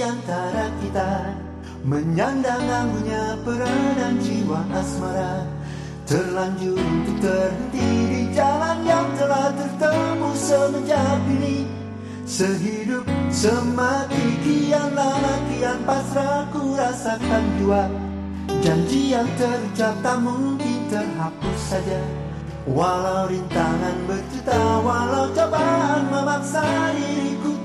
antara kita. Menyandang anggunnya peradaan jiwa asmara. Terlanjur untuk terhenti di jalan yang telah tertemu semenjak ini. Sehidup semati kian lama kian pasrah ku rasakan jua Janji yang terucap tak mungkin terhapus saja. Walau rintangan berjuta Walau cobaan memaksa diriku